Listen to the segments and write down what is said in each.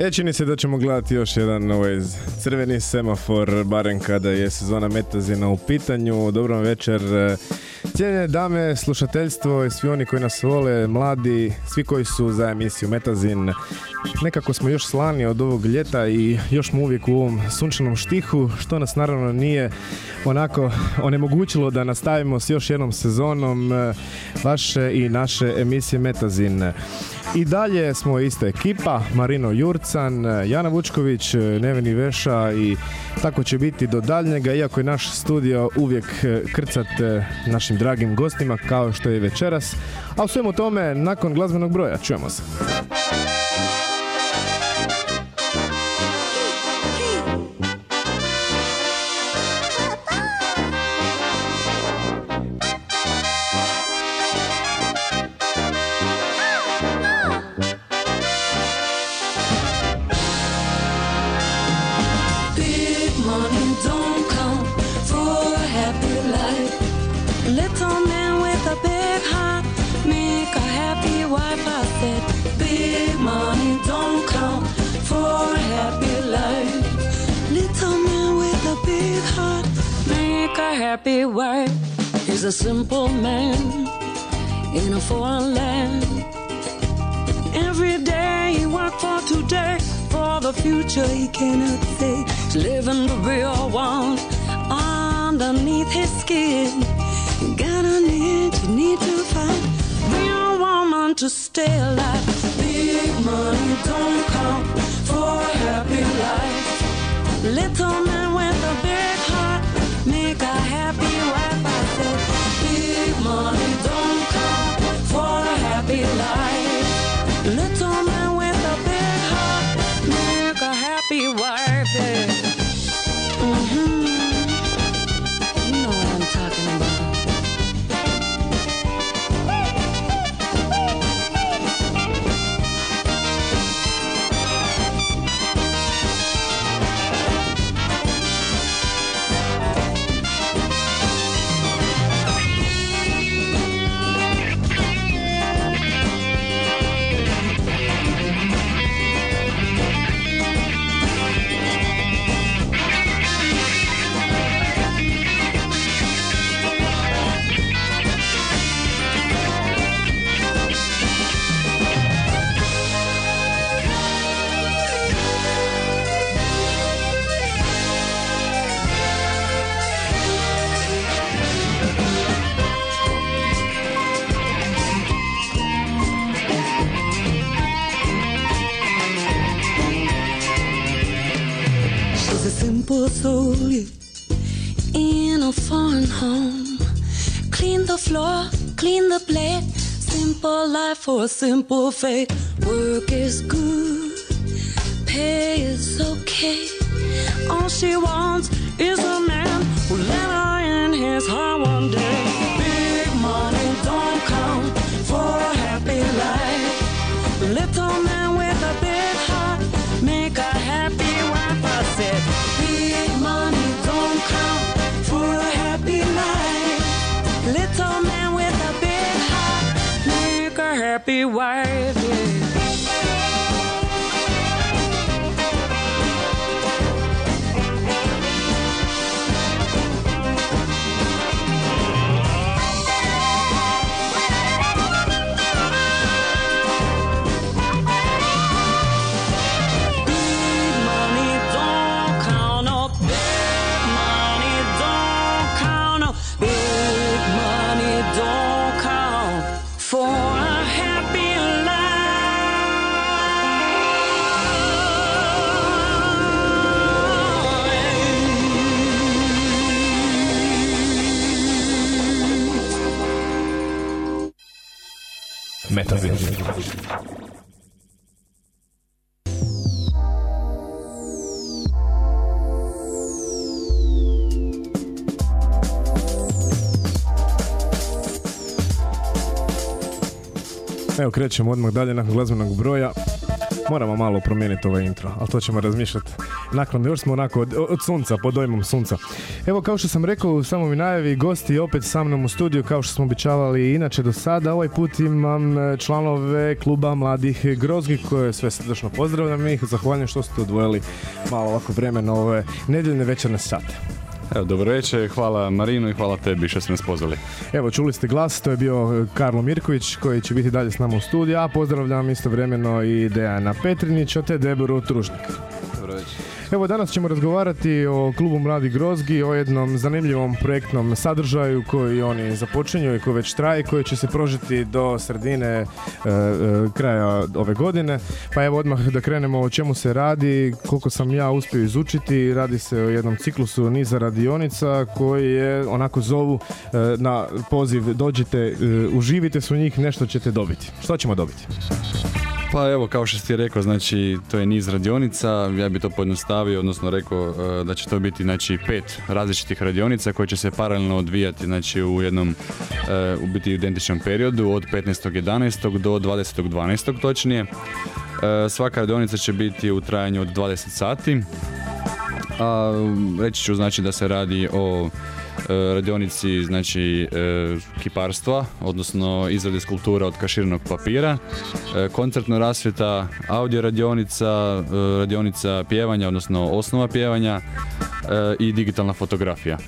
E, čini se da ćemo gledati još jedan ovaj crveni semafor, barem kada je sezona Metazina u pitanju. Dobro večer. Cijenjene dame, slušateljstvo i svi oni koji nas vole, mladi, svi koji su za emisiju Metazin. Nekako smo još slani od ovog ljeta i još smo uvijek u ovom sunčanom štihu, što nas naravno nije onako onemogućilo da nastavimo s još jednom sezonom eh, vaše i naše emisije Metazin. I dalje smo ista ekipa, Marino Jurcan, Jana Vučković, Neveni Veša i tako će biti do daljnjega, iako je naš studio uvijek krcat našim dragim gostima kao što je večeras. A u svemu tome, nakon glazbenog broja, čujemo se. Happy wife. is a simple man in a foreign land. Every day he work for today, for the future he cannot see. He's living the real one underneath his skin. You gotta need, you need to find real woman to stay alive. Big money don't count for a happy life. Little man with a big big money don't count for a happy life. The floor, clean the plate. Simple life for a simple fate. Work is good, pay is okay. All she wants is a man who let her in his heart one day. Evo krećemo odmah dalje nakon glazbenog broja. Moramo malo promijeniti ovaj intro, ali to ćemo razmišljati nakon, još smo onako od, od sunca, pod dojmom sunca. Evo kao što sam rekao u samom najavi, gosti opet sa mnom u studiju kao što smo običavali inače do sada. Ovaj put imam e, članove kluba mladih Grozgi koje sve srdečno pozdravljam i ih zahvaljujem što ste odvojili malo ovako vremena ove nedjeljne večerne sate. Evo, dobro večer, hvala Marinu i hvala tebi što ste nas pozvali. Evo, čuli ste glas, to je bio Karlo Mirković koji će biti dalje s nama u studiju, a pozdravljam istovremeno i Dejana Petrinića te Deboru Tružnik. Dobro večer. Evo danas ćemo razgovarati o klubu Mladi Grozgi, o jednom zanimljivom projektnom sadržaju koji oni započinju i koji već traje, koji će se prožiti do sredine e, e, kraja ove godine. Pa evo odmah da krenemo o čemu se radi, koliko sam ja uspio izučiti, radi se o jednom ciklusu niza radionica koji je onako zovu e, na poziv dođite, e, uživite su njih, nešto ćete dobiti. Što ćemo dobiti? Pa evo, kao što si rekao, znači to je niz radionica, ja bi to pojednostavio, odnosno rekao e, da će to biti znači pet različitih radionica koje će se paralelno odvijati znači u jednom e, u biti identičnom periodu od 15.11. do 20.12. točnije. E, Svaka radionica će biti u trajanju od 20 sati. A reći ću znači da se radi o radionici znači e, kiparstva, odnosno izrade skulptura od kaširanog papira, e, koncertna rasvjeta, audio radionica, e, radionica pjevanja, odnosno osnova pjevanja e, i digitalna fotografija.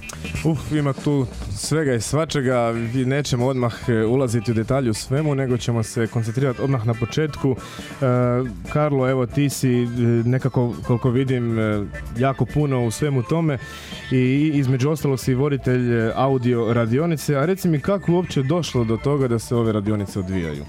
Uf, ima tu svega i svačega, nećemo odmah e, ulaziti u detalje u svemu, nego ćemo se koncentrirati odmah na početku. E, Karlo, evo ti si e, nekako, koliko vidim, e, jako puno u svemu tome i između ostalog si voditelj e, audio radionice, a reci mi kako uopće došlo do toga da se ove radionice odvijaju?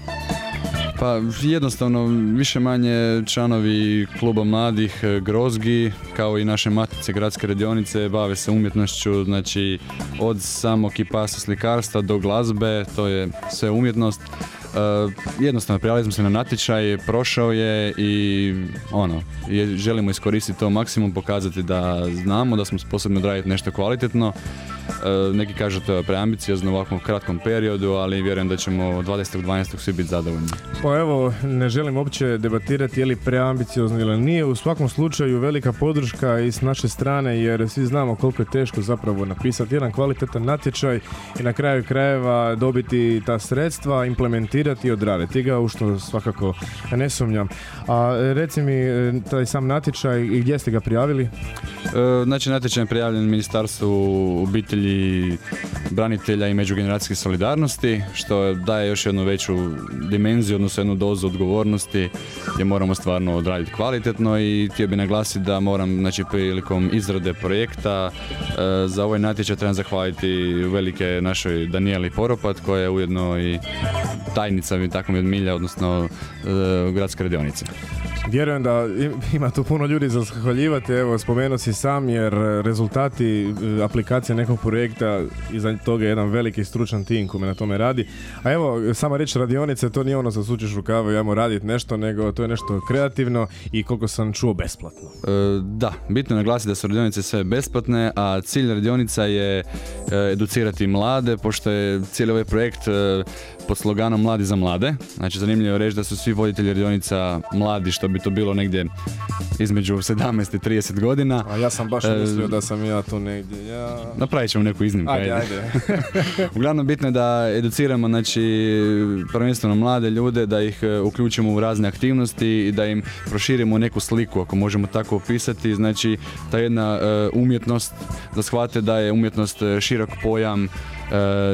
Pa jednostavno više manje članovi kluba mladih e, Grozgi kao i naše matice gradske radionice bave se umjetnošću, znači od samog kipasa slikarstva do glazbe, to je sve umjetnost. E, jednostavno prijavili smo se na natječaj, prošao je i ono, je, želimo iskoristiti to maksimum, pokazati da znamo, da smo sposobni odraditi nešto kvalitetno. E, neki kažu to je preambiciozno u ovakvom kratkom periodu, ali vjerujem da ćemo 20.12. svi biti zadovoljni. Pa evo, ne želim uopće debatirati je li preambiciozno ili nije. U svakom slučaju velika podrška i s naše strane jer svi znamo koliko je teško zapravo napisati jedan kvalitetan natječaj i na kraju krajeva dobiti ta sredstva, implementirati i odraditi ga, u što svakako ne sumnjam. A reci mi, e, taj sam natječaj, i gdje ste ga prijavili? E, Znači natječaj je prijavljen Ministarstvu obitelji, branitelja i međugeneracijske solidarnosti, što daje još jednu veću dimenziju, odnosno jednu dozu odgovornosti gdje moramo stvarno odraditi kvalitetno i htio bi naglasiti da moram, znači prilikom izrade projekta e, za ovaj natječaj trebam zahvaliti velike našoj Danijeli Poropat koja je ujedno i tajnica mi tako mi od milja, odnosno e, gradske radionice. Vjerujem da im- ima tu puno ljudi za zahvaljivati, evo spomenuo si sam jer rezultati e, aplikacije nekog projekta iza toga je jedan veliki stručan tim koji na tome radi. A evo, sama reći radionice, to nije ono za sučeš rukave i ajmo raditi nešto, nego to je nešto kreativno i koliko sam čuo besplatno. E, Da, bitno je naglasiti da su radionice sve besplatne, a cilj radionica je e, educirati mlade, pošto je cijeli ovaj projekt e, pod sloganom Mladi za mlade. Znači zanimljivo je reći da su svi voditelji radionica mladi, što bi to bilo negdje između 17 i 30 godina. A ja sam baš E, mislio da sam ja tu negdje. Ja... Napravit ćemo neku iznimku. Ajde, ajde. Uglavnom bitno je da educiramo znači prvenstveno mlade ljude, da ih e, uključimo u razne aktivnosti i da im proširimo neku sliku, ako možemo tako opisati. Znači ta jedna e, umjetnost, da shvate da je umjetnost e, širok pojam,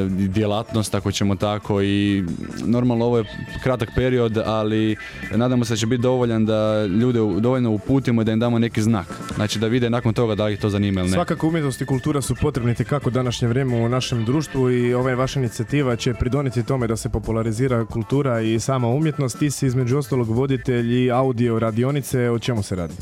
djelatnost, ako ćemo tako i normalno ovo je kratak period, ali nadamo se da će biti dovoljan da ljude dovoljno uputimo i da im damo neki znak. Znači da vide nakon toga da li to zanima ili ne. Svakako umjetnost i kultura su potrebni kako današnje vrijeme u našem društvu i ova vaša inicijativa će pridoniti tome da se popularizira kultura i sama umjetnost. Ti si između ostalog voditelj i audio radionice, o čemu se radi?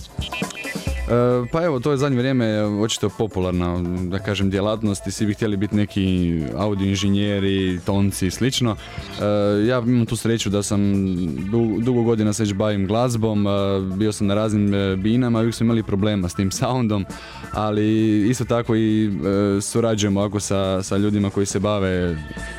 Pa evo, to je zadnje vrijeme očito popularna, da kažem, djelatnost i svi bi htjeli biti neki audio inženjeri, tonci i slično. E, ja imam tu sreću da sam du- dugo godina se već bavim glazbom, e, bio sam na raznim e, binama, uvijek smo imali problema s tim soundom, ali isto tako i e, surađujemo ovako sa, sa ljudima koji se bave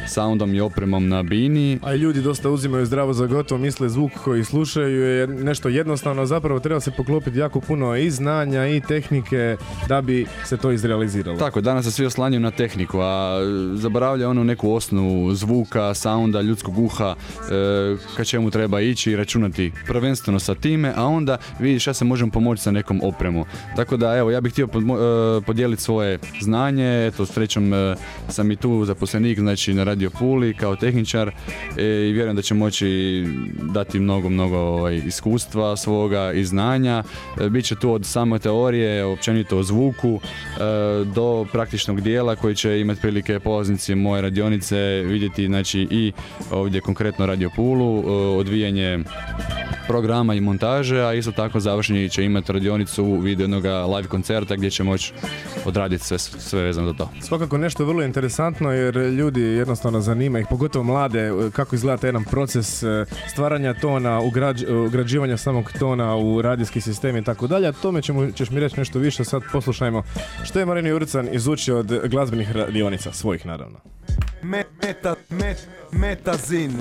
soundom i opremom na bini. A ljudi dosta uzimaju zdravo za gotovo, misle zvuk koji slušaju je nešto jednostavno, zapravo treba se poklopiti jako puno i znanja i tehnike da bi se to izrealiziralo. Tako, danas se svi oslanjaju na tehniku, a e, zaboravlja ono neku osnovu zvuka, sounda, ljudskog uha, e, ka čemu treba ići i računati prvenstveno sa time, a onda vidiš ja se možem pomoći sa nekom opremu. Tako da evo, ja bih htio podmo- e, podijeliti svoje znanje, eto srećom sam i tu zaposlenik, znači na Radio Puli kao tehničar i vjerujem da će moći dati mnogo, mnogo ovaj, iskustva svoga i znanja. Biće tu od same teorije, općenito o zvuku, e, do praktičnog dijela koji će imati prilike polaznici moje radionice vidjeti znači i ovdje konkretno Radio Pulu, e, odvijanje programa i montaže, a isto tako završni će imati radionicu u vidu jednog live koncerta gdje će moći odraditi sve, sve vezano za to. Svakako nešto vrlo interesantno jer ljudi jednostavno zanima ih, pogotovo mlade, kako izgleda taj jedan proces e, stvaranja tona, ugrađ- ugrađivanja samog tona u radijski sistem i tako dalje. A tome ćemo, ćeš mi reći nešto više, sad poslušajmo što je Marini Urcan izučio od glazbenih radionica, svojih naravno. Me, meta, met, metazin.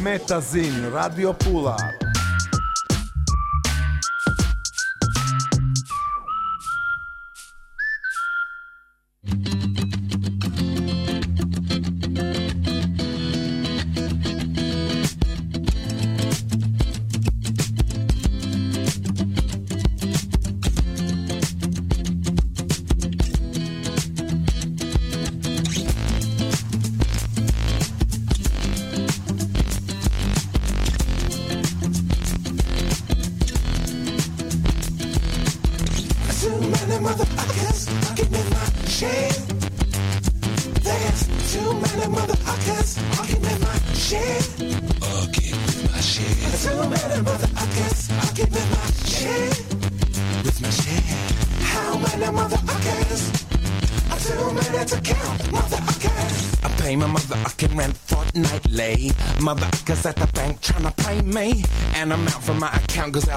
Metazin, Radio Pula.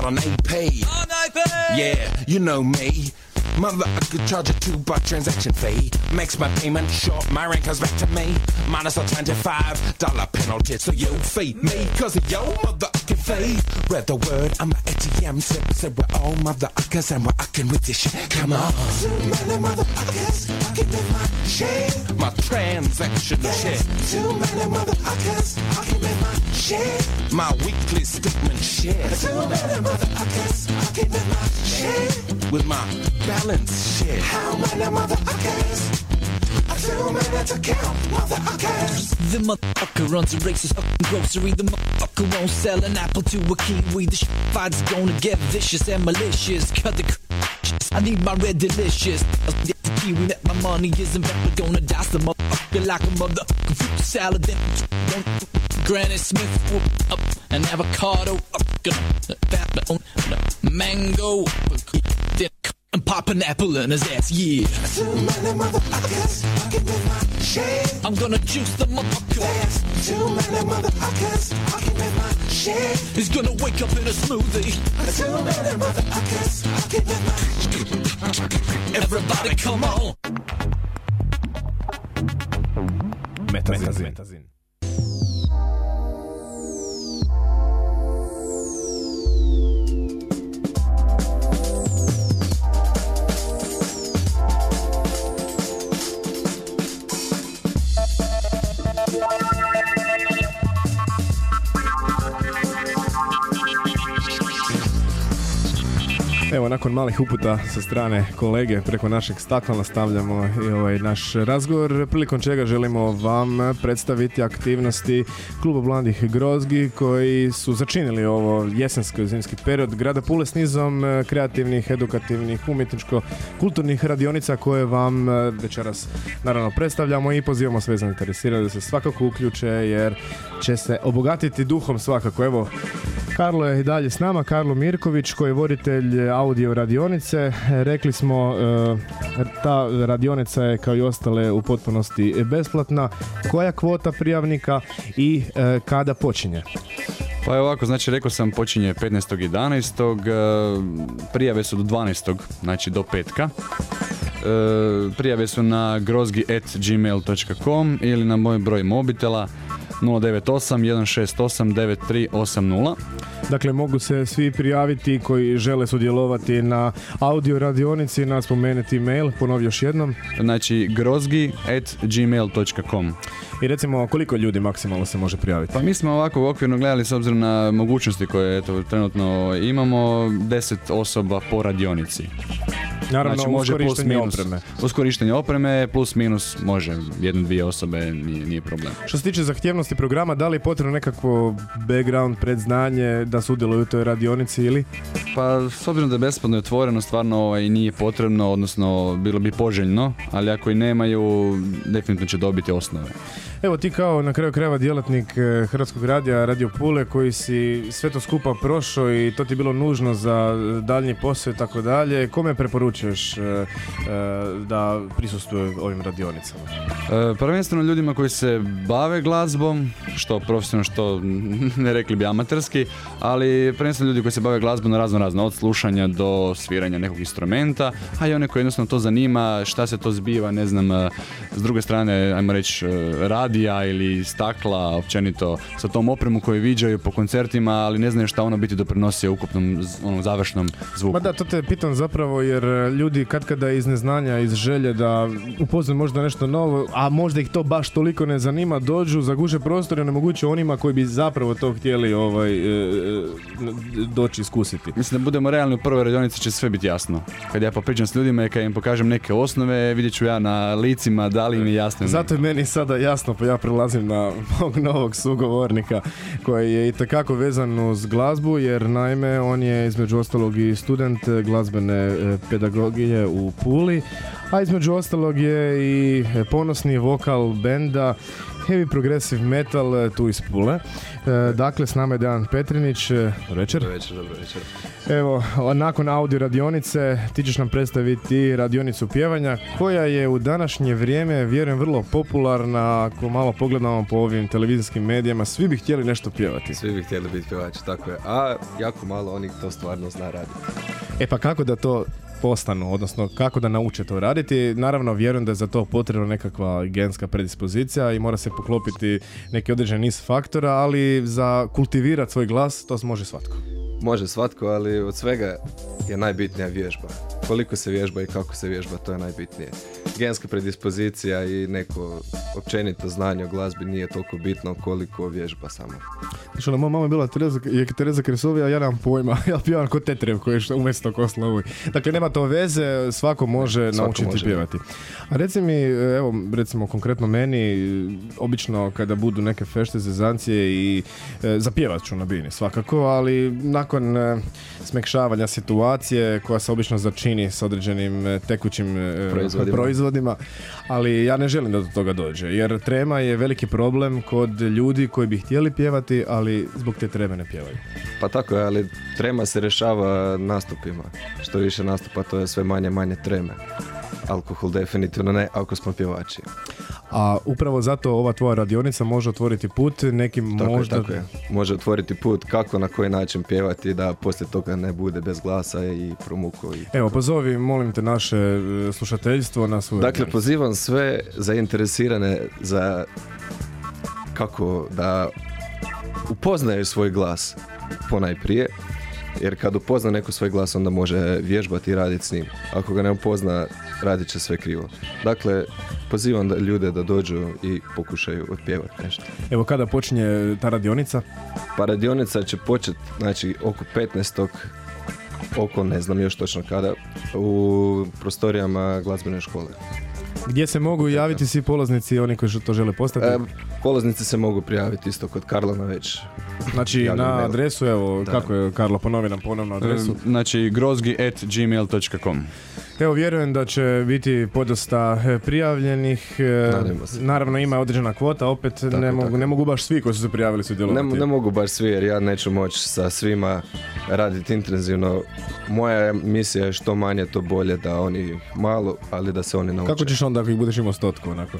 Account goes out on AP. Yeah, you know me. Mother, I could charge a two buck transaction fee. Makes my payment short, my rent comes back to me. Minus a $25 penalty, so you feed me. Cause of your motherfucking fee. Read the word, I'm a ATM sip. Said we're all oh, motherfuckers and we're with this shit. Come on. Too many motherfuckers fucking with my shit. My transaction shit. Too many motherfuckers fucking with my shit. My weekly statement shit. Too many motherfuckers fucking with my shit. With my balance shit. How many motherfuckers? Too many to count, motherfuckers. The motherfucker runs a racist fucking grocery. The motherfucker won't sell an apple to a kiwi. The shit fight's gonna get vicious and malicious. Cut the I need my red delicious. Kiwi that my money isn't ever gonna dice the motherfucker like a motherfucking fruit salad. Then Granny Smith whoop up an avocado up on mango. Then and pop an apple in his ass, yeah. Too many motherfuckers fucking with my shit. I'm gonna juice the motherfucker. Too many motherfuckers fucking with my shit. He's gonna wake up in a smoothie. Too many motherfuckers fucking with my shit. Everybody come on. Metazin. Metazin. Evo, nakon malih uputa sa strane kolege preko našeg stakla nastavljamo i ovaj naš razgovor, prilikom čega želimo vam predstaviti aktivnosti Kluba Mladih Grozgi koji su začinili ovo jesensko zimski period grada Pule s nizom eh, kreativnih, edukativnih, umjetničko-kulturnih radionica koje vam eh, večeras naravno predstavljamo i pozivamo sve zainteresirane da se svakako uključe jer će se obogatiti duhom svakako. Evo, Karlo je i dalje s nama, Karlo Mirković koji je voditelj audio radionice. Rekli smo, e, ta radionica je kao i ostale u potpunosti besplatna. Koja kvota prijavnika i e, kada počinje? Pa je ovako, znači rekao sam počinje 15.11. e, Prijave su do 12. znači do petka. Prijave su na grozgi.gmail.com ili na moj broj mobitela 098 168 9380. Dakle, mogu se svi prijaviti koji žele sudjelovati na audio radionici na spomenuti mail, ponovi još jednom. Znači grozgi.gmail.com I recimo koliko ljudi maksimalno se može prijaviti? Pa mi smo ovako okvirno gledali s obzirom na mogućnosti koje eto, trenutno imamo 10 osoba po radionici. Naravno, Znači, može plus minus. opreme. Uz korištenje opreme plus minus može jedne dvije osobe nije, nije problem. Što se tiče zahtjevnosti programa, da li je potrebno nekakvo background, predznanje da sudjeluju u toj radionici ili? Pa s obzirom da je besplatno otvoreno stvarno ovaj, nije potrebno, odnosno bilo bi poželjno, ali ako i nemaju definitivno će dobiti osnove. Evo ti kao na kraju krajeva djelatnik eh, Hrvatskog radija Radio Pule koji si sve to skupa prošao i to ti je bilo nužno za eh, daljnji posao i tako dalje. Kome preporučuješ eh, da prisustuje ovim radionicama? E, prvenstveno ljudima koji se bave glazbom, što profesionalno, što ne rekli bi amaterski, ali prvenstveno ljudi koji se bave glazbom na razno razno, od slušanja do sviranja nekog instrumenta, a i one koji jednostavno to zanima, šta se to zbiva, ne znam, e, s druge strane, ajmo reći, e, radija ili stakla, općenito, sa tom opremu koju viđaju po koncertima, ali ne znaju šta ono biti doprinosi ukupnom onom završnom zvuku. Ma da, to te pitam zapravo jer eh, ljudi kad kada iz neznanja, iz želje da upoznaju možda nešto novo, a možda ih to baš toliko ne zanima, dođu, zaguše prostor i onemoguće onima koji bi zapravo to htjeli ovaj, eh, eh, doći iskusiti. Mislim da budemo realni u prvoj radionici će sve biti jasno. Kad ja popričam s ljudima i kad im pokažem neke osnove, vidjet ću ja na licima da li im je jasno. Zato je meni sada jasno, ja prelazim na mog novog sugovornika koji je itekako vezan uz glazbu, jer naime on je između ostalog i student glazbene eh, pedagogije u Puli, a između ostalog je i ponosni vokal benda Heavy Progressive Metal eh, tu iz Pule. Eh, Dakle, s nama je Dejan Petrinić. eh, Dobro večer. Dobro večer, dobro večer. Evo, nakon audio radionice ti ćeš nam predstaviti radionicu pjevanja koja je u današnje vrijeme, vjerujem, vrlo popularna. Ako malo pogledamo po ovim televizijskim medijama, svi bi htjeli nešto pjevati. Svi bi htjeli biti pjevači, tako je. A jako malo onih to stvarno zna raditi. E pa kako da to postanu, odnosno kako da nauče to raditi. Naravno, vjerujem da je za to potrebna nekakva genska predispozicija i mora se poklopiti neki određen niz faktora, ali za kultivirati svoj glas to može svatko. Može svatko, ali od svega je najbitnija vježba. Koliko se vježba i kako se vježba, to je najbitnije. Genska predispozicija i neko općenito znanje o glazbi nije toliko bitno koliko vježba samo. Znači, moja mama je bila Tereza, je Tereza Kresovija, ja nemam pojma, ja pjevam kod Tetrev koji je što- umjesto Koslovuj. Dakle, nema to veze, svako može svako naučiti može. pjevati. A reci mi, evo, recimo konkretno meni, obično kada budu neke fešte, zezancije i e, zapjevat ću na bini svakako, ali nakon e, smekšavanja situacije koja se obično začini s određenim e, tekućim e, Proizvodima. proizvodima, ali ja ne želim da do toga dođe, jer trema je veliki problem kod ljudi koji bi htjeli pjevati, ali zbog te treme ne pjevaju. Pa tako je, ali trema se rješava nastupima. Što više nastupa, to je sve manje manje treme. Alkohol definitivno ne, ako smo pjevači. A upravo zato ova tvoja radionica može otvoriti put nekim Tako možda... je, tako je. Može otvoriti put kako, na koji način pjevati da poslije toga ne bude bez glasa i promuko. I... Evo, pozovi, molim te, naše e, slušateljstvo na svoju Dakle, pozivam sve zainteresirane za kako da upoznaju svoj glas ponajprije, jer kad upozna neko svoj glas onda može vježbati i raditi s njim. Ako ga ne upozna, radit će sve krivo. Dakle, pozivam da ljude da dođu i pokušaju otpjevati nešto. Evo, kada počinje ta radionica? Pa radionica će početi, znači, oko 15. oko, ne znam još točno kada, u prostorijama glazbene škole. Gdje se mogu javiti svi polaznici, oni koji to žele postati? E, polaznici se mogu prijaviti isto kod Karlana već. znači na mail. adresu, evo, Da. kako je Karlo, ponovi nam ponovno adresu. E, Znači grozgi at gmail.com Evo, vjerujem da će biti podosta e, prijavljenih. e, se. Naravno, ima određena kvota, opet ne, mogu, tako. ne mogu baš svi koji su se prijavili Ne, sudjelovati. ne mogu baš svi jer ja neću moći sa svima raditi intenzivno. Moja misija je što manje to bolje da oni malo, ali da se oni nauče. Kako ćeš onda ako ih budeš imao stotku onako?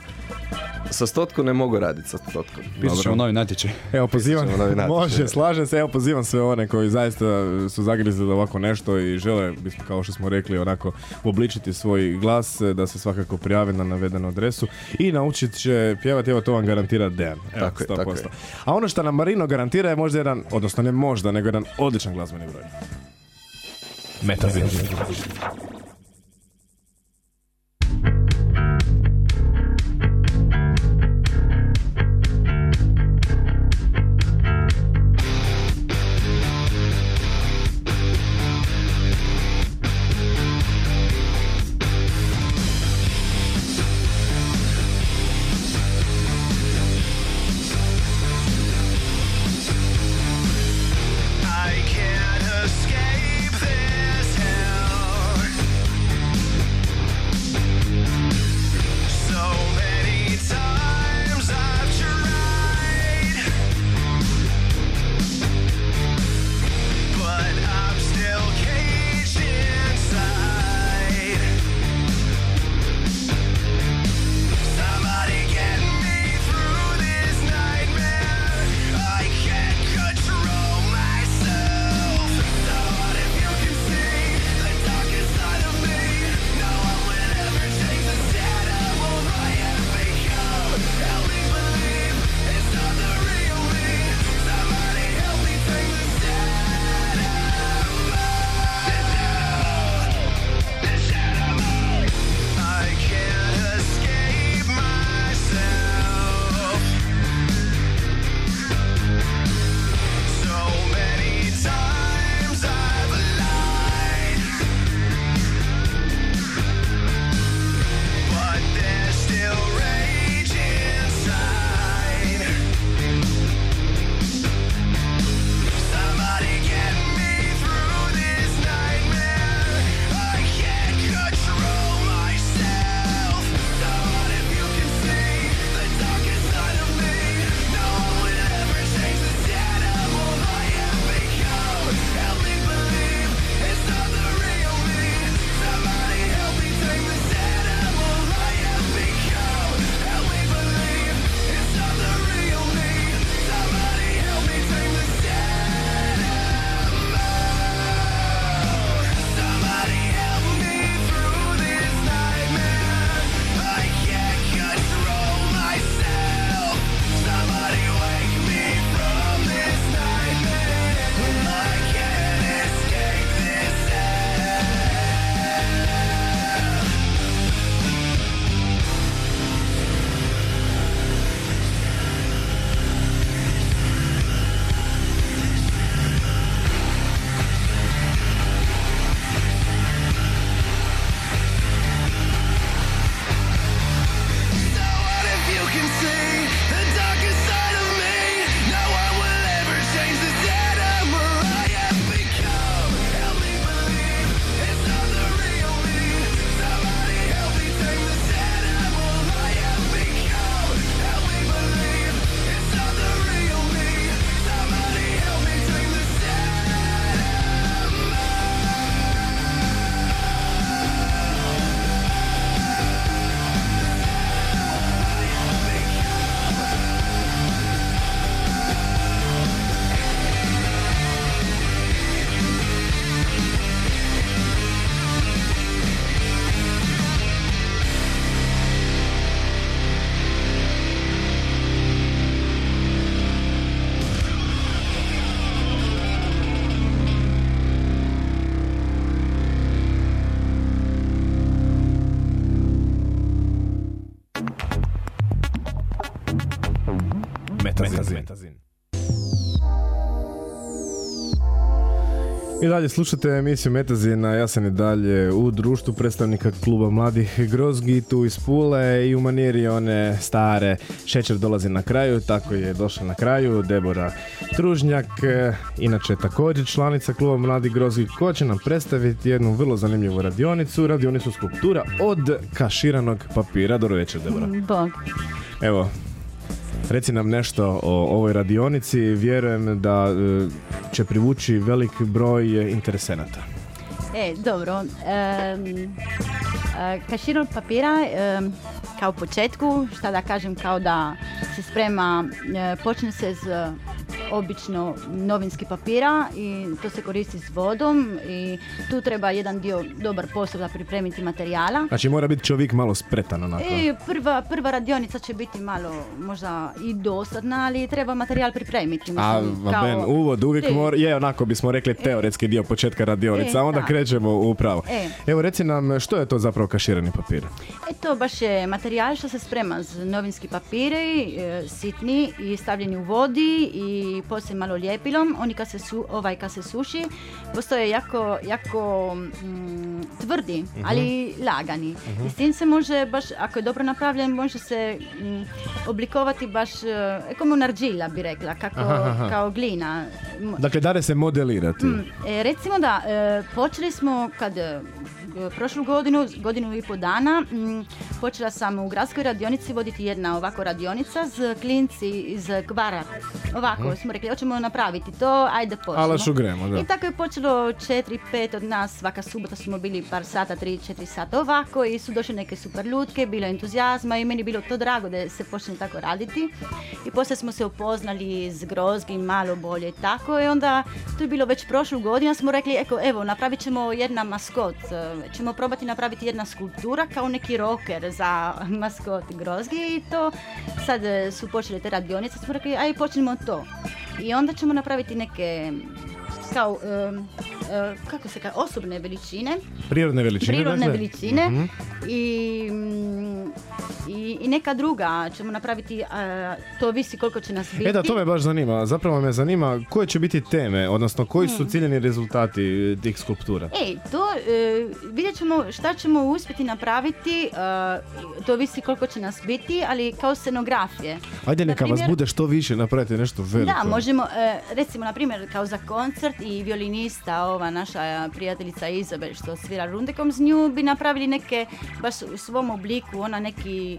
Sa stotku ne mogu raditi sa stotkom. Pisat ćemo novi natječaj. Evo, pozivam, natječaj. može, slažem se, evo, pozivam sve one koji zaista su zagrizli za ovako nešto i žele, kao što smo rekli, onako uobličiti svoj glas, da se svakako prijave na navedenu adresu i naučit će pjevati, evo to vam garantira Dejan. Evo, Tako je, 100%. tako je. A ono što nam Marino garantira je možda jedan, odnosno ne možda, nego jedan odličan glazbeni broj. Metazin. I dalje slušate emisiju Metazina, ja sam i dalje u društvu predstavnika kluba mladih Grozgi tu iz Pule i u maniri one stare šećer dolazi na kraju, tako je došla na kraju Debora Tružnjak, e, inače također članica kluba mladih Grozgi, ko će nam predstaviti jednu vrlo zanimljivu radionicu, radionicu skulptura od kaširanog papira. Dobro večer, Debora. Bog. Evo, reci nam nešto o ovoj radionici. Vjerujem da e, će privući velik broj e, interesenata. E, dobro. em, e, kaširon papira em, kao početku, šta da kažem, kao da se sprema, e, počne se s e, obično novinski papira i to se koristi s vodom i tu treba jedan dio dobar posao da pripremiti materijala. Znači mora biti čovjek malo spretan onako. I prva, prva radionica će biti malo možda i dosadna, ali treba materijal pripremiti. A, mislim, ma kao- Ben, uvod uvijek Te- mora, je onako bismo rekli teoretski dio početka radionica, E, a onda da. krećemo u pravo. E. Evo reci nam što je to zapravo kaširani papir? E to baš je materijal što se sprema z novinski papiri, e, sitni i stavljeni u vodi i poslije malo ljepilom. Oni kad se, su, ovaj, kad se suši, postoje jako, jako mm, tvrdi, ali lagani. I s tim se može baš, ako je dobro napravljen, može se mm, oblikovati baš e, kao narđila bi rekla, kako, Aha, aha. kao glina. Dakle, dare se modelirati. Mm, e, recimo da, e, počeli smo kad prošlu godinu, godinu i po dana, mm, počela sam u gradskoj radionici voditi jedna ovako radionica z klinci iz Kvara. Ovako smo rekli, hoćemo napraviti to, ajde počnemo. Da. I tako je počelo četiri, pet od nas, svaka subota smo bili par sata, tri, četiri sata ovako i su došle neke super lutke, bilo entuzijazma i meni bilo to drago da se počne tako raditi. I poslije smo se upoznali s Grozgim malo bolje tako i onda to je bilo već prošlu godinu, smo rekli, eko, evo, napravit ćemo jedna maskot, e, ćemo probati napraviti jedna skulptura kao neki rocker za maskot Grozgi i to sad e, su počele te radionice, smo rekli, aj počnemo to. I onda ćemo napraviti neke kao, em, e, kako se kaže, osobne veličine, Prirodne veličine. prirodne dakle? veličine Mhm. i, mm, i, i neka druga ćemo napraviti, a, to visi koliko će nas biti. E da, to me baš zanima. Zapravo me zanima koje će biti teme, odnosno koji su ciljeni rezultati e, tih skulptura. Ej, to e, vidjet ćemo šta ćemo uspjeti napraviti, e, to visi koliko će nas biti, ali kao scenografije. Ajde neka vas primjer- bude što više, napravite nešto veliko. Da, možemo, e, recimo, na primjer, kao za koncert i violinista, ova naša prijateljica Izabel što svira rundekom s nju, bi napravili neke, baš u svom obliku, ona neki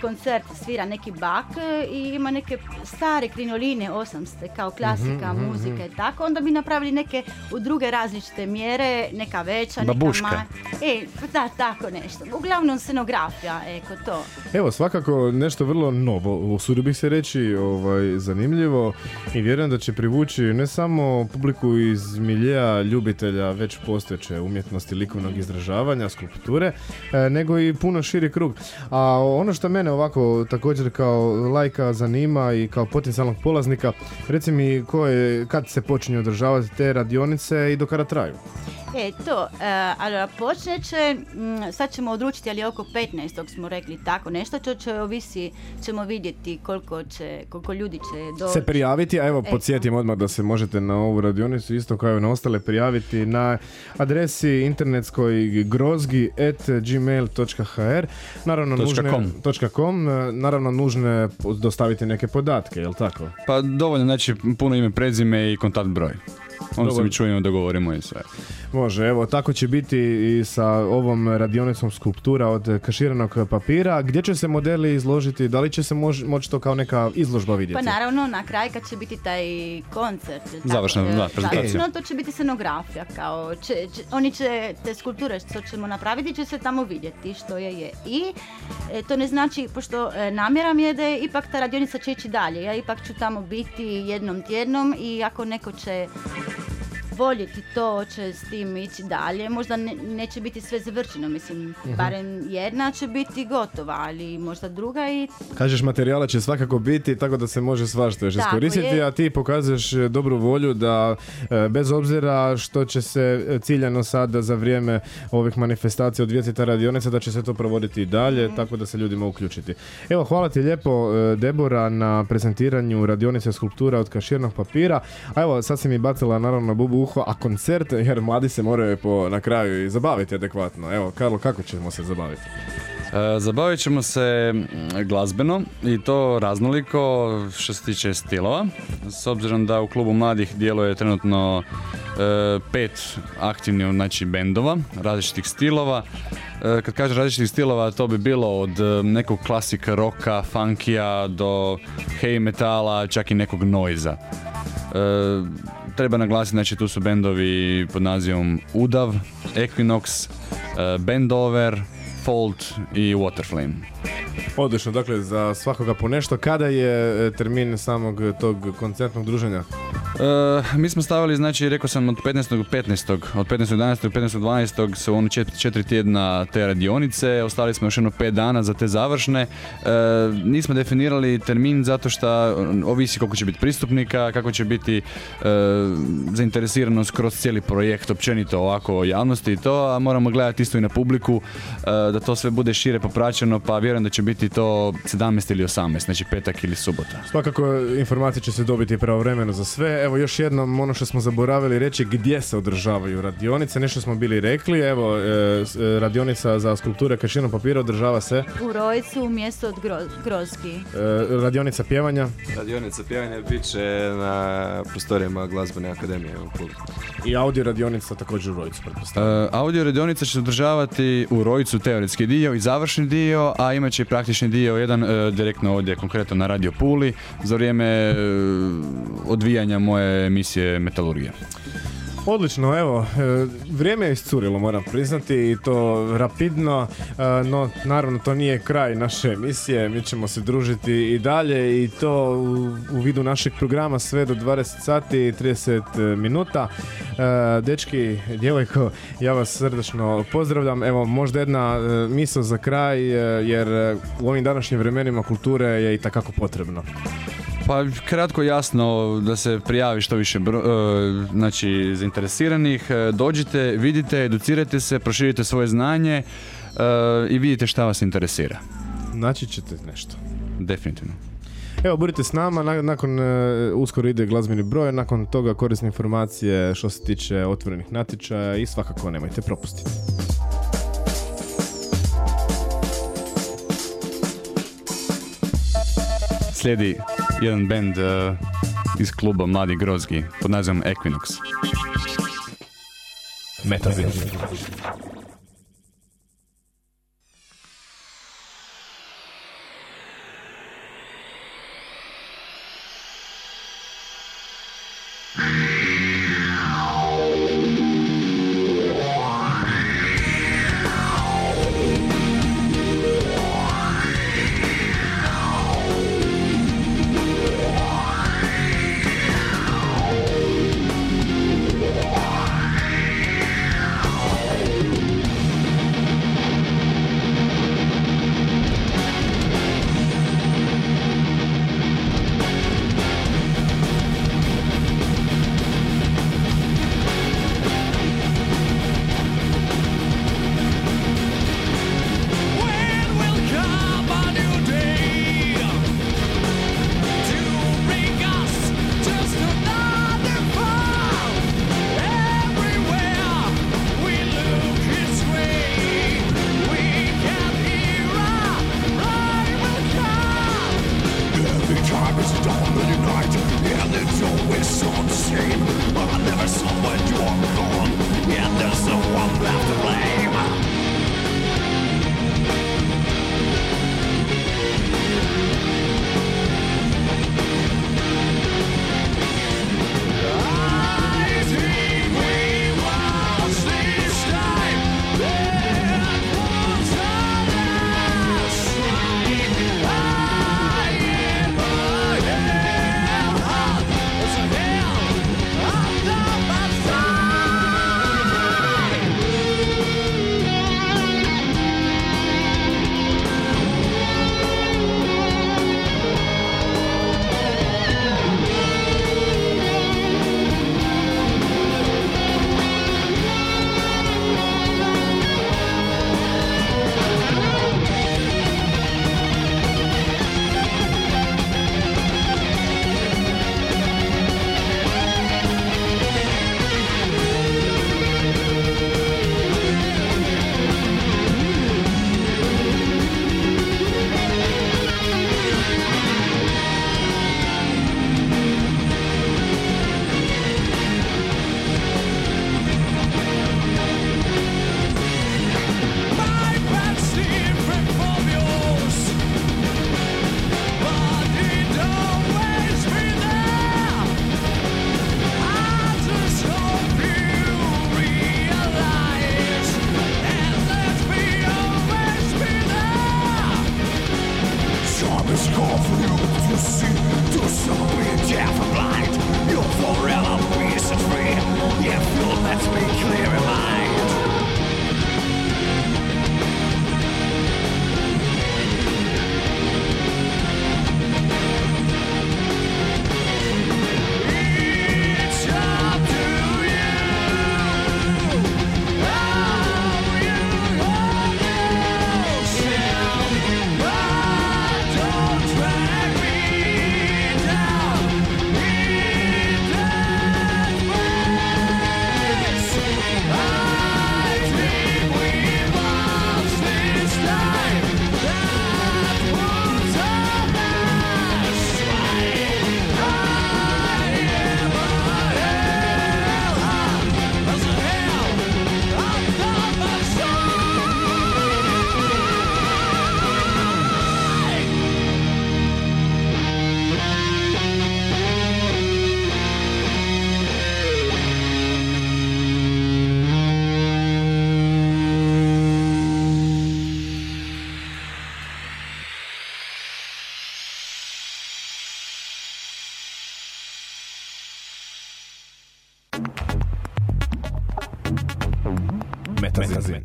koncert svira neki bak e, i ima neke stare krinoline osamste, kao klasika, Mhm, muzika i tako, onda bi napravili neke u druge različite mjere, neka veća, neka Babuška. ma- E, da, tako nešto. Uglavnom scenografija, eko to. Evo, svakako nešto vrlo novo, usudio bih se reći, ovaj, zanimljivo i vjerujem da će privući ne samo publiku iz miljeja ljubitelja već postojeće umjetnosti likovnog izražavanja, skulpture, e, nego i puno širi krug. A ono što mene ovako također kao lajka zanima i kao potencijalnog polaznika, reci mi ko je, kad se počinju održavati te radionice i do kada traju? E, to, e, ali počne će, mm, sad ćemo odlučiti, ali oko 15. smo rekli tako nešto, to će ovisi, ćemo vidjeti koliko će, koliko ljudi će doći. se prijaviti, a evo E. podsjetim odmah da se možete na ovu radionicu isto kao i na ostale prijaviti na adresi internetskoj grozgi.gmail.hr naravno Točka nužne, com. točka com, e, naravno nužne dostaviti neke podatke, jel tako? Pa dovoljno, znači puno ime, prezime i kontakt broj. Onda se mi čujemo, dogovorimo i sve. Može, evo, tako će biti i sa ovom radionicom skulptura od kaširanog papira. Gdje će se modeli izložiti? Da li će se mož, moći to kao neka izložba vidjeti? Pa naravno, na kraj kad će biti taj koncert. e, da, prezentacija. završno, to će biti scenografija, kao, će, će- oni će, te skulpture što ćemo napraviti će se tamo vidjeti što je je. I e, to ne znači, pošto e, namjera mi je da je ipak ta radionica će ići dalje. Ja ipak ću tamo biti jednom tjednom i ako neko će voljeti to, će s tim ići dalje. Možda ne- neće biti sve završeno, mislim, Mhm. barem jedna će biti gotova, ali možda druga i Kažeš materijala će svakako biti tako da se može svašta još Tako iskoristiti, je. a ti pokazuješ e, dobru volju da e, bez obzira što će se e, ciljano sada za vrijeme ovih manifestacija odvijeti ta radionica, da će se to provoditi i dalje, Mhm. tako da se ljudi mogu uključiti. Evo, hvala ti lijepo Debora na prezentiranju radionice skulptura od kaširnog papira. A evo, sad si mi bacila naravno bubu uho, a koncert, jer mladi se moraju po, na kraju i zabaviti adekvatno. Evo, Karlo, kako ćemo se zabaviti? E, Zabavit ćemo se glazbeno i to raznoliko što se tiče stilova. S obzirom da u klubu mladih djeluje trenutno e, pet aktivnih znači bendova različitih stilova. E, kad kažem različitih stilova to bi bilo od e, nekog klasika roka, funkija do heavy metala, čak i nekog noiza. Treba naglasiti, znači tu su bendovi pod nazivom Udav, Equinox, e, Bendover, Fold i Waterflame. Odlično, dakle, za svakoga po nešto. Kada je e, termin samog tog koncertnog druženja? E, mi smo stavili, znači, rekao sam od 15. do 15. Od 15. 11. do 15. 12. su ono četiri, četiri tjedna te radionice, ostali smo još jedno pet dana za te završne. E, nismo definirali termin zato što ovisi koliko će biti pristupnika, kako će biti e, zainteresiranost kroz cijeli projekt, općenito ovako o javnosti i to, a moramo gledati isto i na publiku, e, da to sve bude šire popraćeno, pa vjerujem da će biti to 17 ili 18, znači petak ili subota. Svakako informacije će se dobiti pravovremeno za sve. Evo još jednom ono što smo zaboravili reći gdje se održavaju radionice. Nešto smo bili rekli. Evo e, e, radionica za skulpture kašinom papira održava se. U Rojcu mjesto od Gro- Grozki. E, radionica pjevanja Radionica pjevanja bit će na prostorijama glazbene akademije u Puli. i audio radionica također u Rojcu, pretpostavljam. E, audio radionica će se održavati u Rojcu teoretski dio i završni dio, a imat će praktični dio jedan e, direktno ovdje konkretno na Radio Puli za vrijeme e, odvijanja moje emisije Metalurgije. Odlično, evo, e, vrijeme je iscurilo, moram priznati, i to rapidno, e, no naravno to nije kraj naše emisije, mi ćemo se družiti i dalje i to u, vidu našeg programa sve do 20 sati i 30 minuta. E, Dečki, djevojko, ja vas srdačno pozdravljam. Evo, možda jedna misao za kraj, jer u ovim današnjim vremenima kulture je i takako potrebno. Pa kratko jasno da se prijavi što više bro, e, znači zainteresiranih, e, dođite, vidite, educirajte se, proširite svoje znanje e, i vidite šta vas interesira. Naći ćete nešto. Definitivno. Evo, budite s nama, na- nakon uskoro ide glazbeni broj, nakon toga korisne informacije što se tiče otvorenih natječaja i svakako nemojte propustiti. Slijedi jedan band e, iz kluba Mladi Grozgi pod nazivom Equinox. Metazin.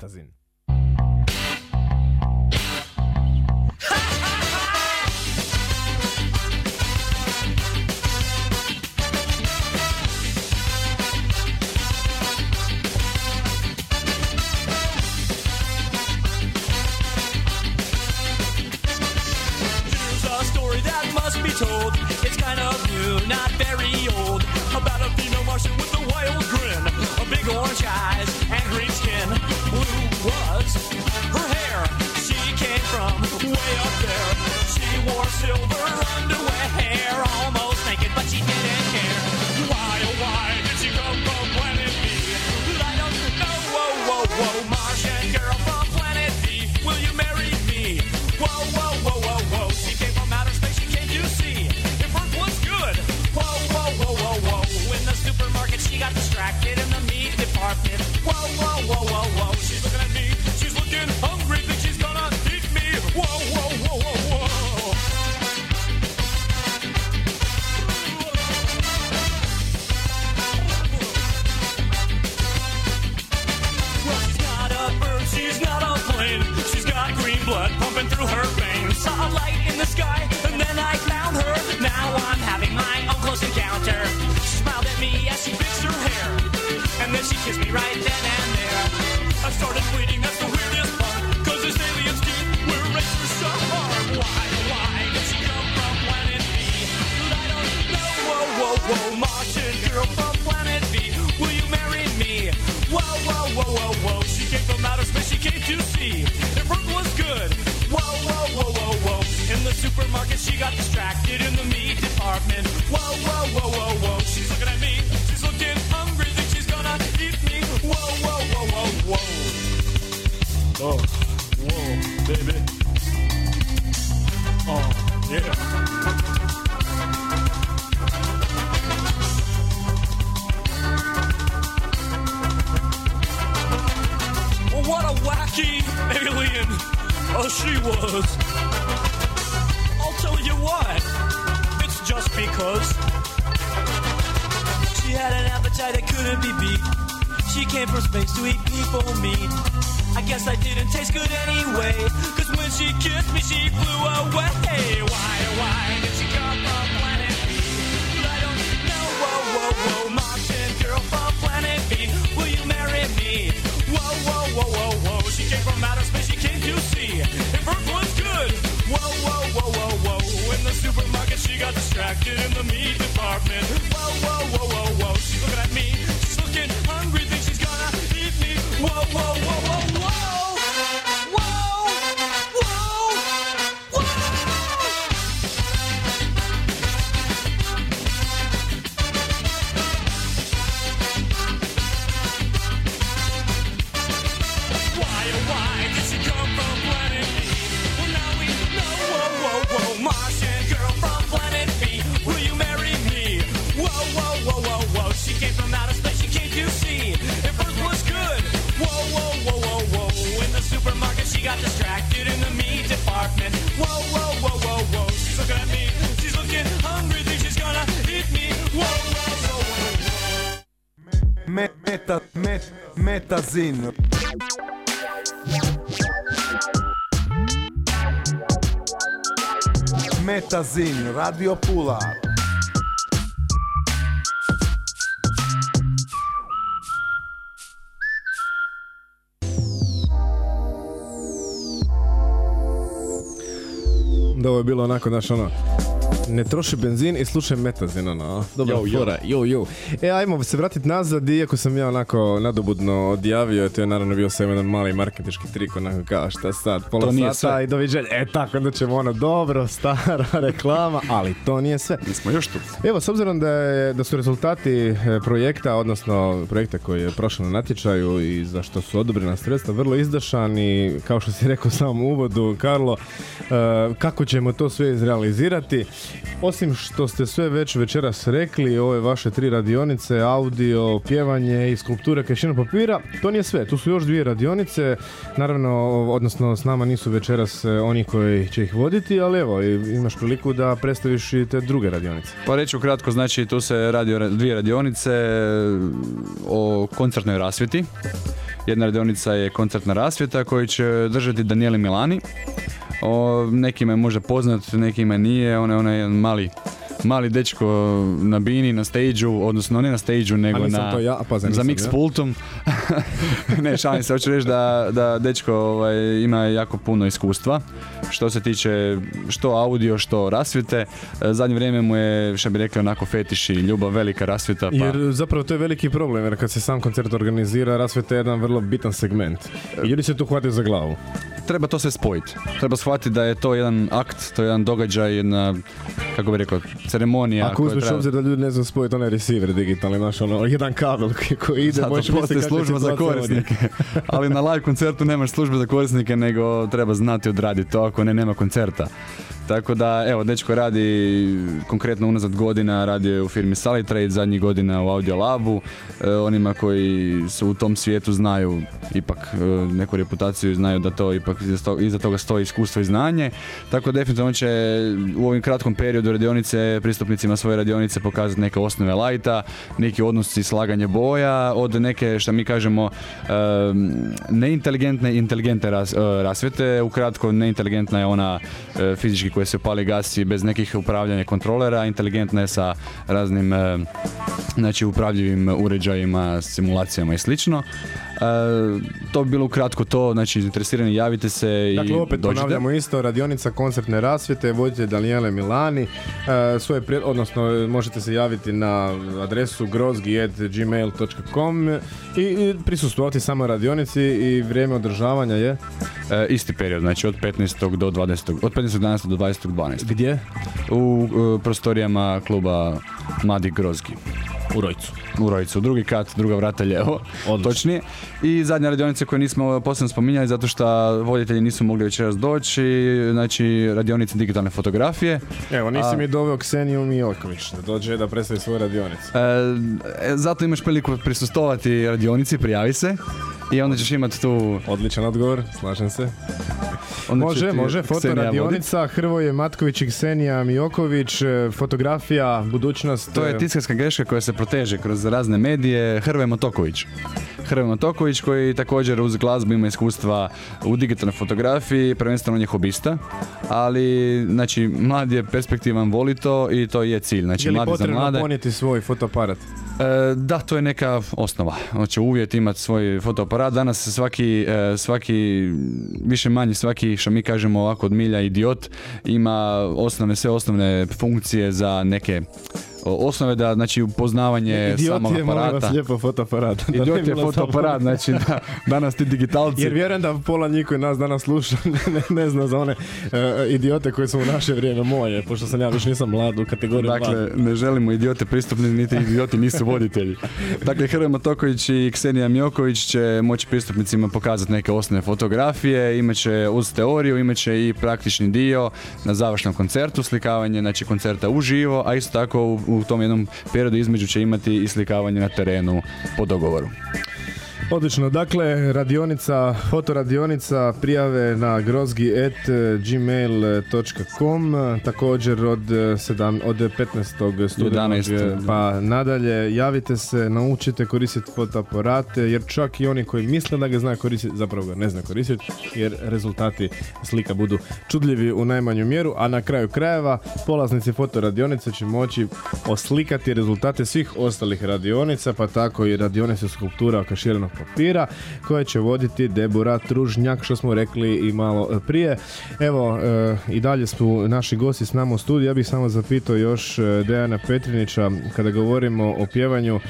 Metazin. Right then and there. I started bleeding, that's the weirdest part, cause this alien's teeth were razor sharp. Why, why did she come from planet B? I don't know. Whoa, whoa, whoa, Martian girl from planet B. Will you marry me? Whoa, whoa, whoa, whoa, whoa. She came from outer space, she came to see if Earth was good. Whoa, whoa, whoa, whoa, whoa. In the supermarket, she got distracted in the meat department. Whoa, whoa, whoa, whoa, whoa. Oh, whoa, baby. Oh, yeah. What a wacky alien oh, she was. I'll tell you it's just because she had an appetite that couldn't be beat. She came from space to eat people meat. I guess I didn't taste good anyway, cause when she kissed me, she flew away. Why, why did she come from planet B? I don't know. Whoa, whoa, whoa, Martian girl from planet B. Will you marry me? Whoa, whoa, whoa, whoa, whoa. She came from outer space, she came to see if Earth was good. Whoa, whoa, whoa, whoa, whoa. In the supermarket, she got distracted in the meat department. Whoa, whoa, whoa, whoa, whoa. Metazin. Metazin, Radio Pula. Da ovo je bilo onako, znaš ono, ne troši benzin i slušaj metazin, ono, dobra jo. fora, jo, jo. E, ajmo se vratiti nazad, iako sam ja onako nadobudno odjavio, to je naravno bio sam jedan mali marketički trik, onako kao šta sad, pola To nije sata sve. i doviđenja. E, tako, onda ćemo ono, dobro, stara reklama, ali to nije sve. Mi smo još tu. Evo, s obzirom da, je, da su rezultati e, projekta, odnosno projekta koji je prošao na natječaju i za što su odobrena sredstva vrlo izdašan i kao što si rekao u samom uvodu, Karlo, e, kako ćemo to sve izrealizirati? Osim što ste sve već večeras rekli, ove vaše tri radionice, audio, pjevanje i skulpture kešina papira, to nije sve. Tu su još dvije radionice, naravno, odnosno s nama nisu večeras e, oni koji će ih voditi, ali evo, imaš priliku da predstaviš i te druge radionice. Pa reći ukratko, znači tu se radi dvije radionice o koncertnoj rasvjeti. Jedna radionica je koncertna rasvjeta koju će držati Danieli Milani. O, nekima je možda poznat, nekima nije, on je onaj jedan mali mali dečko na bini, na stage odnosno ne na stage nego na, to ja, pa za mix ja. pultom. ne, šalim se, hoću reći da, da dečko ovaj, ima jako puno iskustva što se tiče što audio, što rasvjete. E, Zadnje vrijeme mu je, što bi rekao, onako fetiš i ljubav, velika rasvjeta. Pa... Jer zapravo to je veliki problem, jer kad se sam koncert organizira, rasvjeta je jedan vrlo bitan segment. I ljudi se tu hvataju za glavu. Treba to sve spojiti. Treba shvatiti da je to jedan akt, to je jedan događaj, jedna, kako bi rekao, ceremonija. Ako uzmeš treba- obzir da ljudi ne znaju spojiti onaj receiver digitalni, znaš, ono, jedan kabel koji- ide, Zato možeš postoji služba za korisnike. Ali na live koncertu nemaš službe za korisnike, nego treba znati odraditi to, ako ne, nema koncerta. Tako da, evo, dečko radi konkretno unazad godina, radio je u firmi Salitrade, zadnjih godina u Audio Labu. E, onima koji su u tom svijetu znaju ipak e, neku reputaciju, znaju da to ipak sto- iza toga stoji iskustvo i znanje. Tako definitivno će u ovim kratkom periodu radionice, pristupnicima svoje radionice pokazati neke osnove lajta, neki odnosi slaganje boja, od neke, što mi kažemo, em, neinteligentne inteligentne ras, e, rasvjete. Ukratko, neinteligentna je ona e, fizički koja se pali gasi bez nekih upravljanja kontrolera, inteligentna je sa raznim e, znači upravljivim uređajima, simulacijama i slično. E, to bi bilo ukratko to, znači zainteresirani javite se i Dakle, opet dođite. ponavljamo isto, radionica koncertne rasvjete, voditelj Daniele Milani, e, svoje pri- odnosno možete se javiti na adresu grozgi.gmail.com i, i prisustvovati samo radionici i vrijeme održavanja je E, isti period, znači od 15. do 20. od 15. 11. do 20. 12. gdje? U e, prostorijama kluba Mladi Grozgi. U Rojcu. U drugi kat, druga vrata lijevo, Odlično. točnije. I zadnja radionica koju nismo posebno spominjali zato što voditelji nisu mogli večeras doći, znači radionica digitalne fotografije. Evo, nisi A- mi doveo Kseniju Mijoković da dođe da predstavi svoju radionicu. E, e, zato imaš priliku prisustovati radionici, prijavi se i onda ćeš imati tu... Odličan odgovor, slažem se. Onda Može, može, fotoradionica, Hrvoje Matković i Ksenija Mijoković, e, fotografija, budućnost. To je e, tiskarska greška koja se proteže kroz razne medije. Hrvoje Motoković. Hrvoje Motoković koji također uz glazbu ima iskustva u digitalnoj fotografiji, prvenstveno on je hobista, ali znači mlad je perspektivan, voli to i to je cilj. Znači Je li za potrebno ponijeti svoj fotoaparat? E, da, to je neka osnova. Hoće uvjet imati svoj fotoaparat. Danas svaki, e, svaki više manje svaki, što mi kažemo ovako od milja idiot, ima osnovne, sve osnovne funkcije za neke osnove da, znači upoznavanje Idiot samog je, molim vas, aparata. lijepo fotoaparat. Da Idiot je fotoaparat, znači da, danas ti digitalci. Jer vjerujem da pola njih koji nas danas sluša ne, ne, zna za one e, idiote koji su u naše vrijeme moje, pošto sam ja više nisam mlad u kategoriji Dakle, mlad. ne želimo idiote pristupni, niti idioti nisu voditelji. Dakle, Hrvoje Matoković i Ksenija Mjoković će moći pristupnicima pokazati neke osnovne fotografije, imat će uz teoriju, imat će i praktični dio na završnom koncertu, slikavanje znači koncerta uživo, a isto tako u, u tom jednom periodu između će imati i slikavanje na terenu po dogovoru. Odlično, dakle, radionica, fotoradionica, prijave na grozgi.gmail.com, također od, sedam, od 15. studenog 11.. pa nadalje, javite se, naučite koristiti fotoaparate, jer čak i oni koji misle da ga znaju koristiti, zapravo ga ne znaju koristiti, jer rezultati slika budu čudljivi u najmanju mjeru, a na kraju krajeva polaznici fotoradionice će moći oslikati rezultate svih ostalih radionica, pa tako i radionice skulptura kaširenog papira, koje će voditi Debora Tružnjak, što smo rekli i malo e, prije. Evo, e, i dalje su naši gosti s nama u studiju. Ja bih samo zapitao još e, Dejana Petrinića, kada govorimo o pjevanju, e,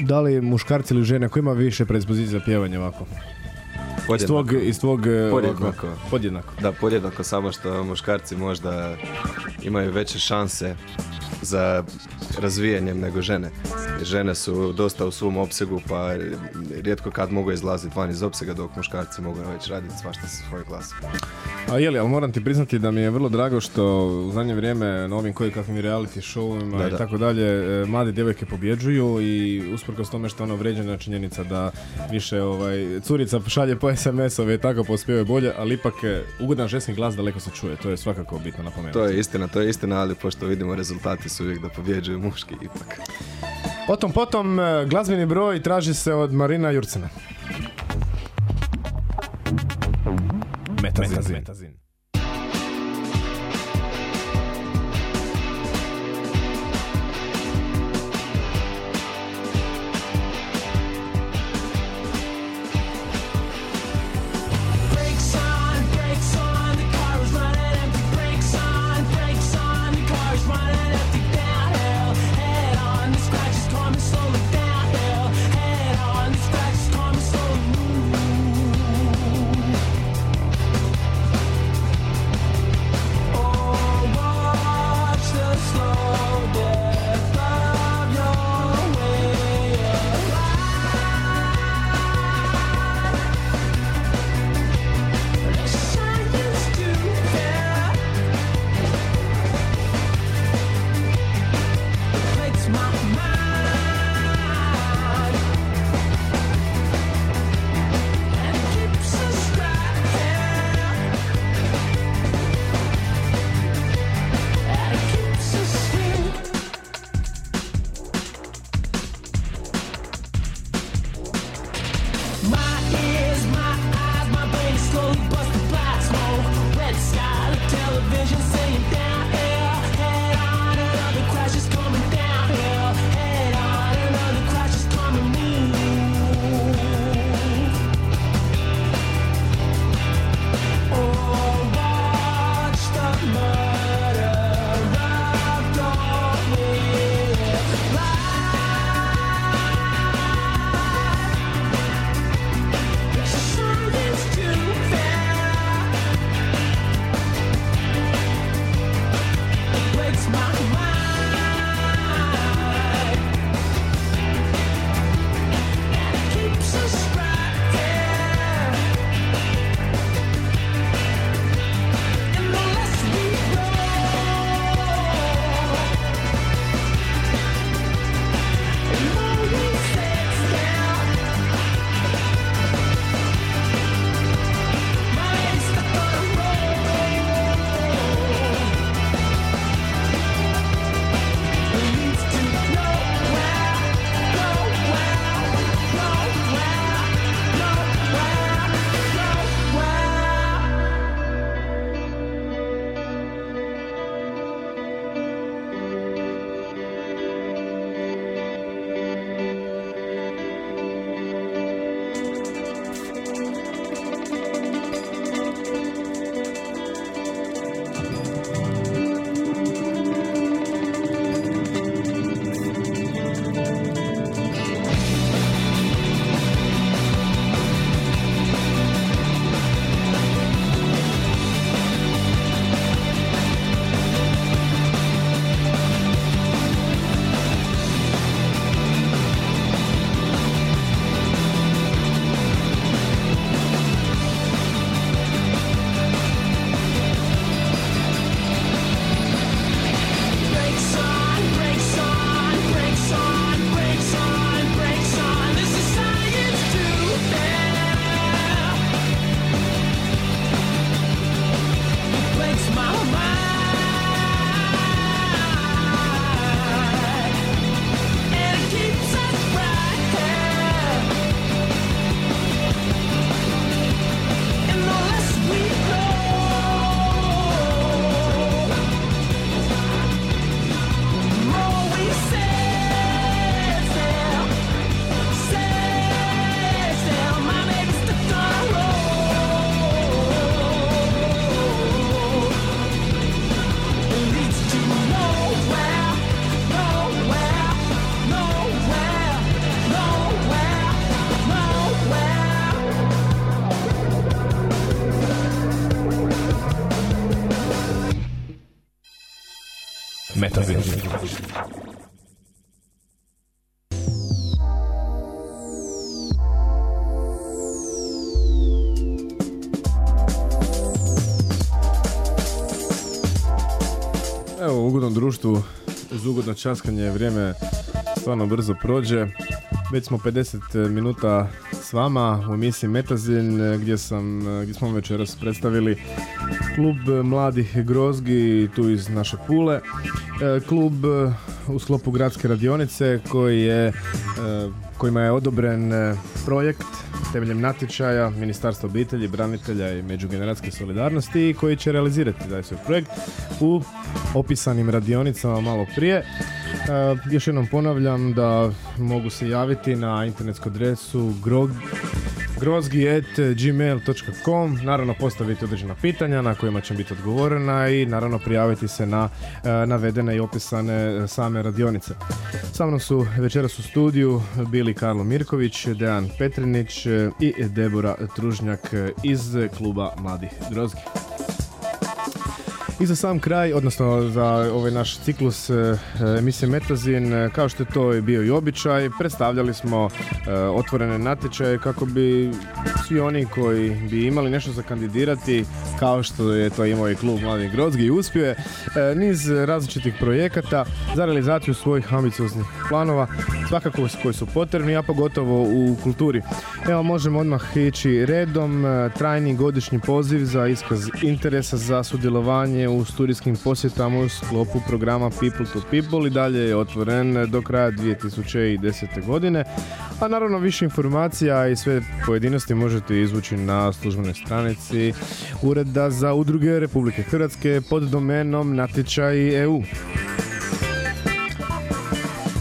da li muškarci ili žene, ko ima više predispozicija za pjevanje ovako? Iz tvog, iz tvog e, Podjednako. podjednako. Da, podjednako, samo što muškarci možda imaju veće šanse za razvijanjem nego žene. Žene su dosta u svom opsegu, pa rijetko kad mogu izlaziti van iz opsega, dok muškarci mogu već raditi svašta sa svoj glas. A je li, ali moram ti priznati da mi je vrlo drago što u zadnje vrijeme na ovim koji kakvim reality showima Da, i tako dalje e, mlade djevojke pobjeđuju i usprkos tome što je ono vređena činjenica da više ovaj, curica šalje po SMS-ove i tako pospjevaju bolje, ali ipak e, ugodan ženski glas daleko se čuje, to je svakako bitno napomenuti. To je istina, to je istina, ali pošto vidimo rezultati su uvijek da pobjeđuju muški ipak. Potom, potom, e, glazbeni broj traži se od Marina Jurcena. Metazin. Metazin. Metazin. čitavi. Evo, ugodno društvu, uz ugodno časkanje, vrijeme stvarno brzo prođe. Već smo 50 minuta s vama u emisiji Metazin e, gdje, sam, e, gdje smo večeras predstavili klub mladih grozgi tu iz naše Pule. E, klub u sklopu gradske radionice koji je, kojima je odobren projekt temeljem natječaja Ministarstva obitelji, branitelja i međugeneracijske solidarnosti koji će realizirati taj svoj projekt u opisanim radionicama malo prije. E, još jednom ponavljam da mogu se javiti na internetsku adresu grog, grozgi.gmail.com Naravno postaviti određena pitanja na kojima će biti odgovorena i naravno prijaviti se na e, navedene i opisane e, same radionice. Sa mnom su večeras u studiju bili Karlo Mirković, Dejan Petrinić e, i Debora Tružnjak iz kluba Mladih Grozgi. I za sam kraj, odnosno za ovaj naš ciklus e, emisije Metazin, e, kao što je to bio i običaj, predstavljali smo e, otvorene natječaje kako bi svi oni koji bi imali nešto za kandidirati, kao što je to imao i klub Mladih Grozgi i uspio niz različitih projekata za realizaciju svojih ambicioznih planova, svakako koji su potrebni, a pogotovo u kulturi. Evo možemo odmah ići redom, trajni godišnji poziv za iskaz interesa za sudjelovanje u studijskim posjetama u sklopu programa People to People i dalje je otvoren do kraja 2010. godine. A naravno više informacija i sve pojedinosti možete izvući na službenoj stranici Ureda za udruge Republike Hrvatske pod domenom natječaj EU.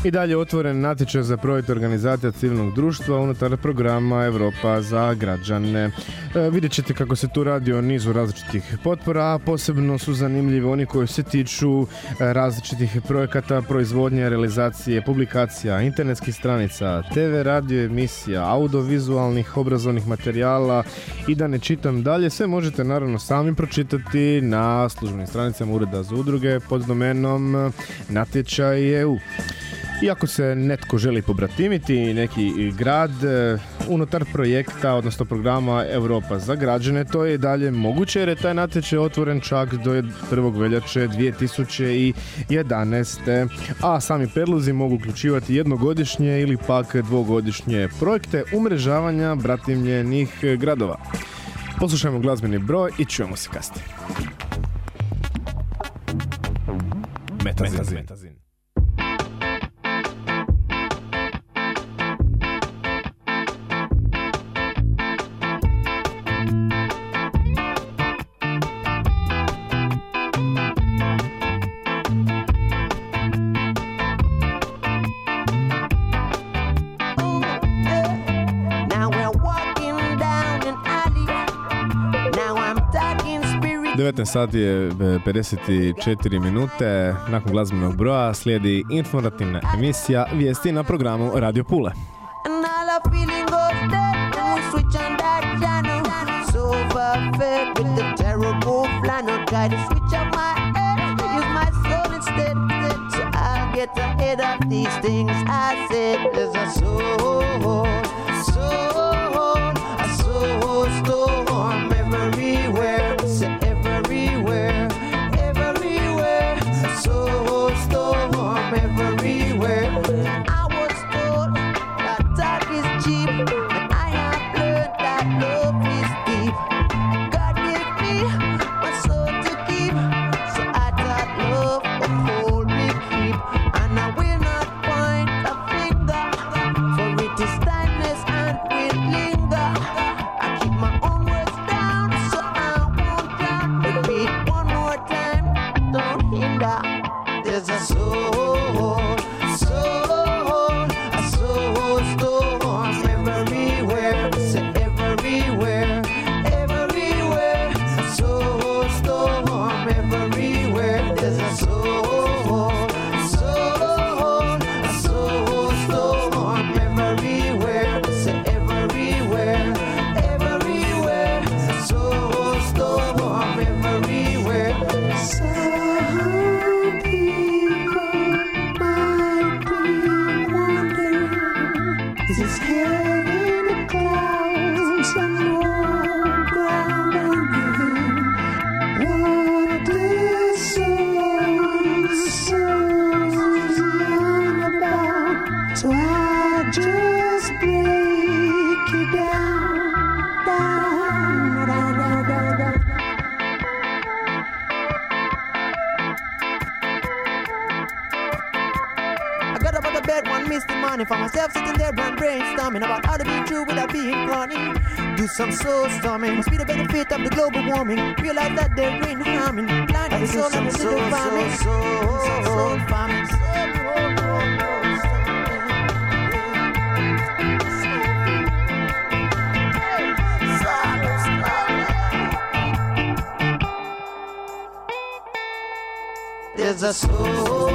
I dalje je otvoren natječaj za projekt organizacija civilnog društva unutar programa Europa za građane. E, vidjet ćete kako se tu radi o nizu različitih potpora, a posebno su zanimljivi oni koji se tiču e, različitih projekata, proizvodnje, realizacije, publikacija, internetskih stranica, TV, radio, emisija, audiovizualnih, obrazovnih materijala i da ne čitam dalje, sve možete naravno sami pročitati na službenim stranicama Ureda za udruge pod domenom natječaj EU. Iako se netko želi pobratimiti, neki grad e, unutar projekta, odnosno programa Europa za građane, to je dalje moguće jer je taj natječaj otvoren čak do 1. veljače 2011. A sami predlozi mogu uključivati jednogodišnje ili pak dvogodišnje projekte umrežavanja bratimljenih gradova. Poslušajmo glazbeni broj i čujemo se kasnije. Metazin. Metazin. 19 sati je e, 54 minute, nakon glazbenog broja slijedi informativna emisija Vijesti na programu Radio Pule. Get ahead of these things I said. There's a soul, someone. Do some soul storming. Must be the benefit of the global warming. Realize that there ain't harming. Blind the soul and the little farming. Some soul farming. There's a soul